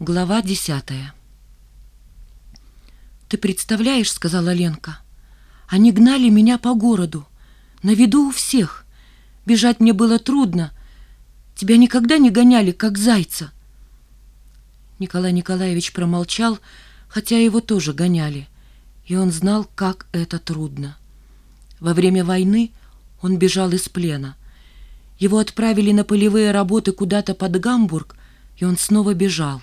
Глава десятая «Ты представляешь, — сказала Ленка, — они гнали меня по городу, на виду у всех. Бежать мне было трудно. Тебя никогда не гоняли, как зайца?» Николай Николаевич промолчал, хотя его тоже гоняли, и он знал, как это трудно. Во время войны он бежал из плена. Его отправили на полевые работы куда-то под Гамбург, и он снова бежал.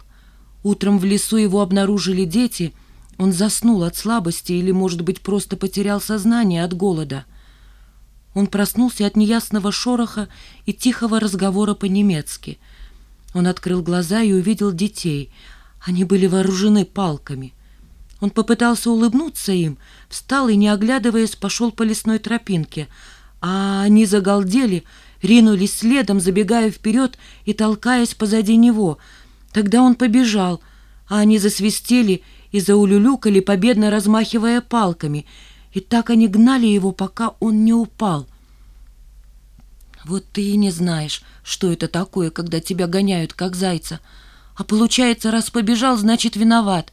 Утром в лесу его обнаружили дети. Он заснул от слабости или, может быть, просто потерял сознание от голода. Он проснулся от неясного шороха и тихого разговора по-немецки. Он открыл глаза и увидел детей. Они были вооружены палками. Он попытался улыбнуться им, встал и, не оглядываясь, пошел по лесной тропинке. А они загалдели, ринулись следом, забегая вперед и толкаясь позади него — Тогда он побежал, а они засвистели и заулюлюкали, победно размахивая палками. И так они гнали его, пока он не упал. Вот ты и не знаешь, что это такое, когда тебя гоняют, как зайца. А получается, раз побежал, значит, виноват.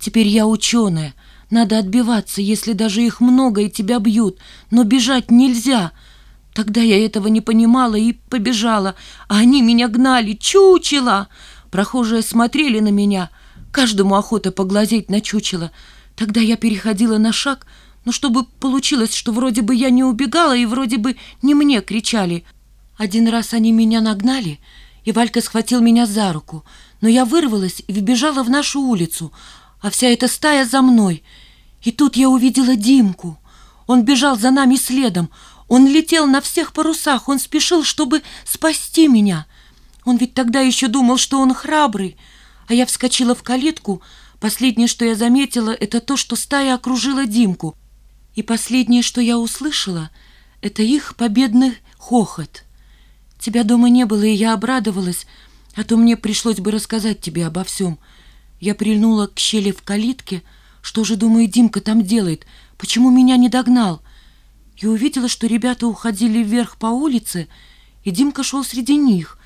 Теперь я ученая. Надо отбиваться, если даже их много и тебя бьют. Но бежать нельзя. Тогда я этого не понимала и побежала, а они меня гнали. Чучело! Прохожие смотрели на меня, каждому охота поглазеть на чучело. Тогда я переходила на шаг, но чтобы получилось, что вроде бы я не убегала и вроде бы не мне кричали. Один раз они меня нагнали, и Валька схватил меня за руку, но я вырвалась и вбежала в нашу улицу, а вся эта стая за мной. И тут я увидела Димку. Он бежал за нами следом, он летел на всех парусах, он спешил, чтобы спасти меня. Он ведь тогда еще думал, что он храбрый. А я вскочила в калитку. Последнее, что я заметила, это то, что стая окружила Димку. И последнее, что я услышала, это их победный хохот. Тебя дома не было, и я обрадовалась, а то мне пришлось бы рассказать тебе обо всем. Я прильнула к щели в калитке. Что же, думаю, Димка там делает? Почему меня не догнал? И увидела, что ребята уходили вверх по улице, и Димка шел среди них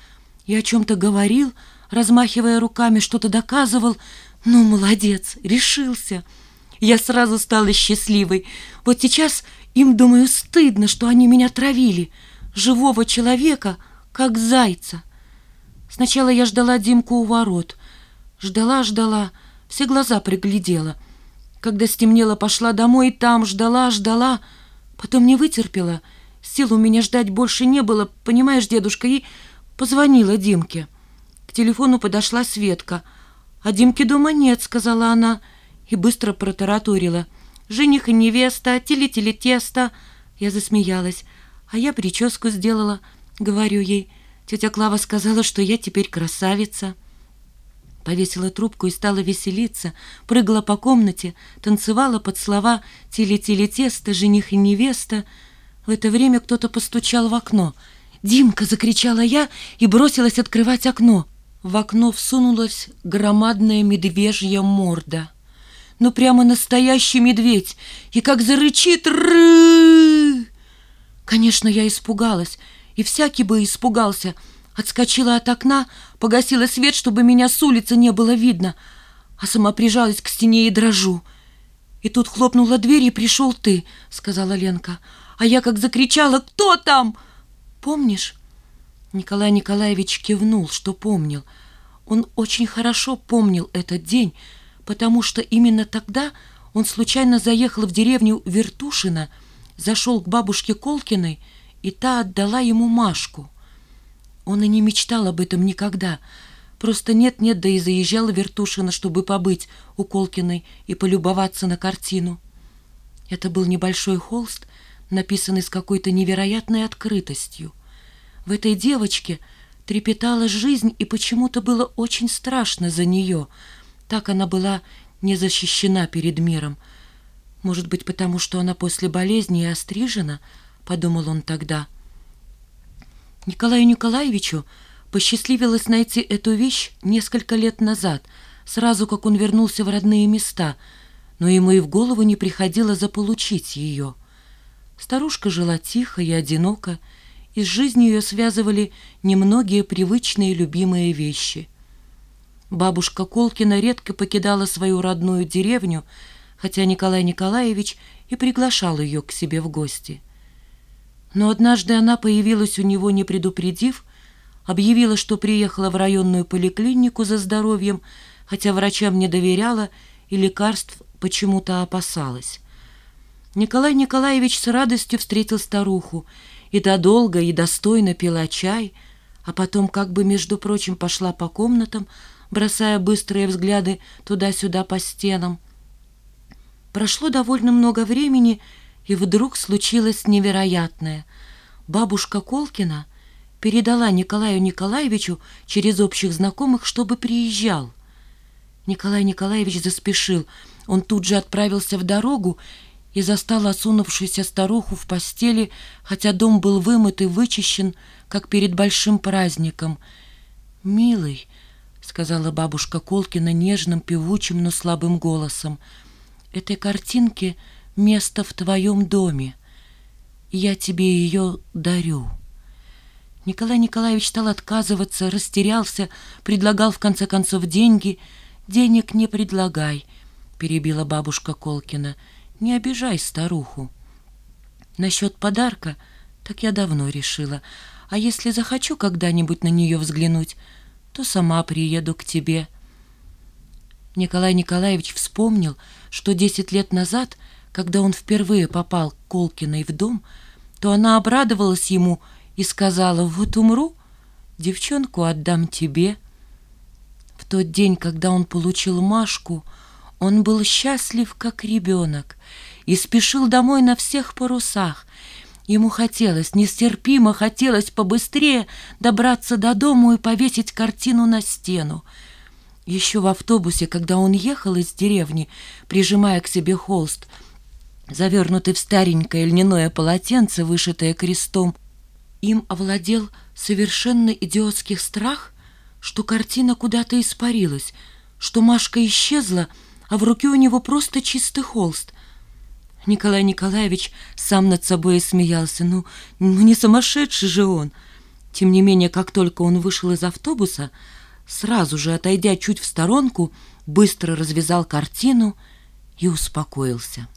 и о чем-то говорил, размахивая руками, что-то доказывал. Ну, молодец, решился. Я сразу стала счастливой. Вот сейчас им, думаю, стыдно, что они меня травили. Живого человека, как зайца. Сначала я ждала Димку у ворот. Ждала, ждала, все глаза приглядела. Когда стемнело, пошла домой, и там ждала, ждала. Потом не вытерпела. Сил у меня ждать больше не было, понимаешь, дедушка, и Позвонила Димке. К телефону подошла Светка. «А Димки дома нет», — сказала она, и быстро протараторила. «Жених и невеста, теле-теле тесто». Я засмеялась. «А я прическу сделала», — говорю ей. Тетя Клава сказала, что я теперь красавица. Повесила трубку и стала веселиться, прыгала по комнате, танцевала под слова «теле-теле тесто», «жених и невеста». В это время кто-то постучал в окно — «Димка!» — закричала я и бросилась открывать окно. В окно всунулась громадная медвежья морда. Ну, прямо настоящий медведь. И как зарычит ры! Конечно, я испугалась, и всякий бы испугался. Отскочила от окна, погасила свет, чтобы меня с улицы не было видно, а сама прижалась к стене и дрожу. И тут хлопнула дверь, и пришел ты, — сказала Ленка. А я как закричала «Кто там?» Помнишь?» Николай Николаевич кивнул, что помнил. Он очень хорошо помнил этот день, потому что именно тогда он случайно заехал в деревню Вертушина, зашел к бабушке Колкиной, и та отдала ему Машку. Он и не мечтал об этом никогда. Просто нет-нет, да и заезжала Вертушина, чтобы побыть у Колкиной и полюбоваться на картину. Это был небольшой холст, написанный с какой-то невероятной открытостью. В этой девочке трепетала жизнь, и почему-то было очень страшно за нее. Так она была не защищена перед миром. Может быть, потому что она после болезни и острижена, подумал он тогда. Николаю Николаевичу посчастливилось найти эту вещь несколько лет назад, сразу как он вернулся в родные места, но ему и в голову не приходило заполучить ее. Старушка жила тихо и одиноко, и с жизнью ее связывали немногие привычные любимые вещи. Бабушка Колкина редко покидала свою родную деревню, хотя Николай Николаевич и приглашал ее к себе в гости. Но однажды она появилась у него, не предупредив, объявила, что приехала в районную поликлинику за здоровьем, хотя врачам не доверяла и лекарств почему-то опасалась. Николай Николаевич с радостью встретил старуху, и та долго и достойно пила чай, а потом, как бы, между прочим, пошла по комнатам, бросая быстрые взгляды туда-сюда по стенам. Прошло довольно много времени, и вдруг случилось невероятное. Бабушка Колкина передала Николаю Николаевичу через общих знакомых, чтобы приезжал. Николай Николаевич заспешил. Он тут же отправился в дорогу и застал осунувшуюся старуху в постели, хотя дом был вымыт и вычищен, как перед большим праздником. «Милый», — сказала бабушка Колкина нежным, певучим, но слабым голосом, — «этой картинке место в твоем доме. Я тебе ее дарю». Николай Николаевич стал отказываться, растерялся, предлагал в конце концов деньги. «Денег не предлагай», — перебила бабушка Колкина. «Не обижай старуху». «Насчет подарка, так я давно решила. А если захочу когда-нибудь на нее взглянуть, то сама приеду к тебе». Николай Николаевич вспомнил, что десять лет назад, когда он впервые попал к Колкиной в дом, то она обрадовалась ему и сказала, «Вот умру, девчонку отдам тебе». В тот день, когда он получил Машку, он был счастлив, как ребенок, и спешил домой на всех парусах. Ему хотелось, нестерпимо хотелось побыстрее добраться до дому и повесить картину на стену. Еще в автобусе, когда он ехал из деревни, прижимая к себе холст, завернутый в старенькое льняное полотенце, вышитое крестом, им овладел совершенно идиотский страх, что картина куда-то испарилась, что Машка исчезла, а в руке у него просто чистый холст. Николай Николаевич сам над собой смеялся. Ну, ну не сумасшедший же он. Тем не менее, как только он вышел из автобуса, сразу же, отойдя чуть в сторонку, быстро развязал картину и успокоился.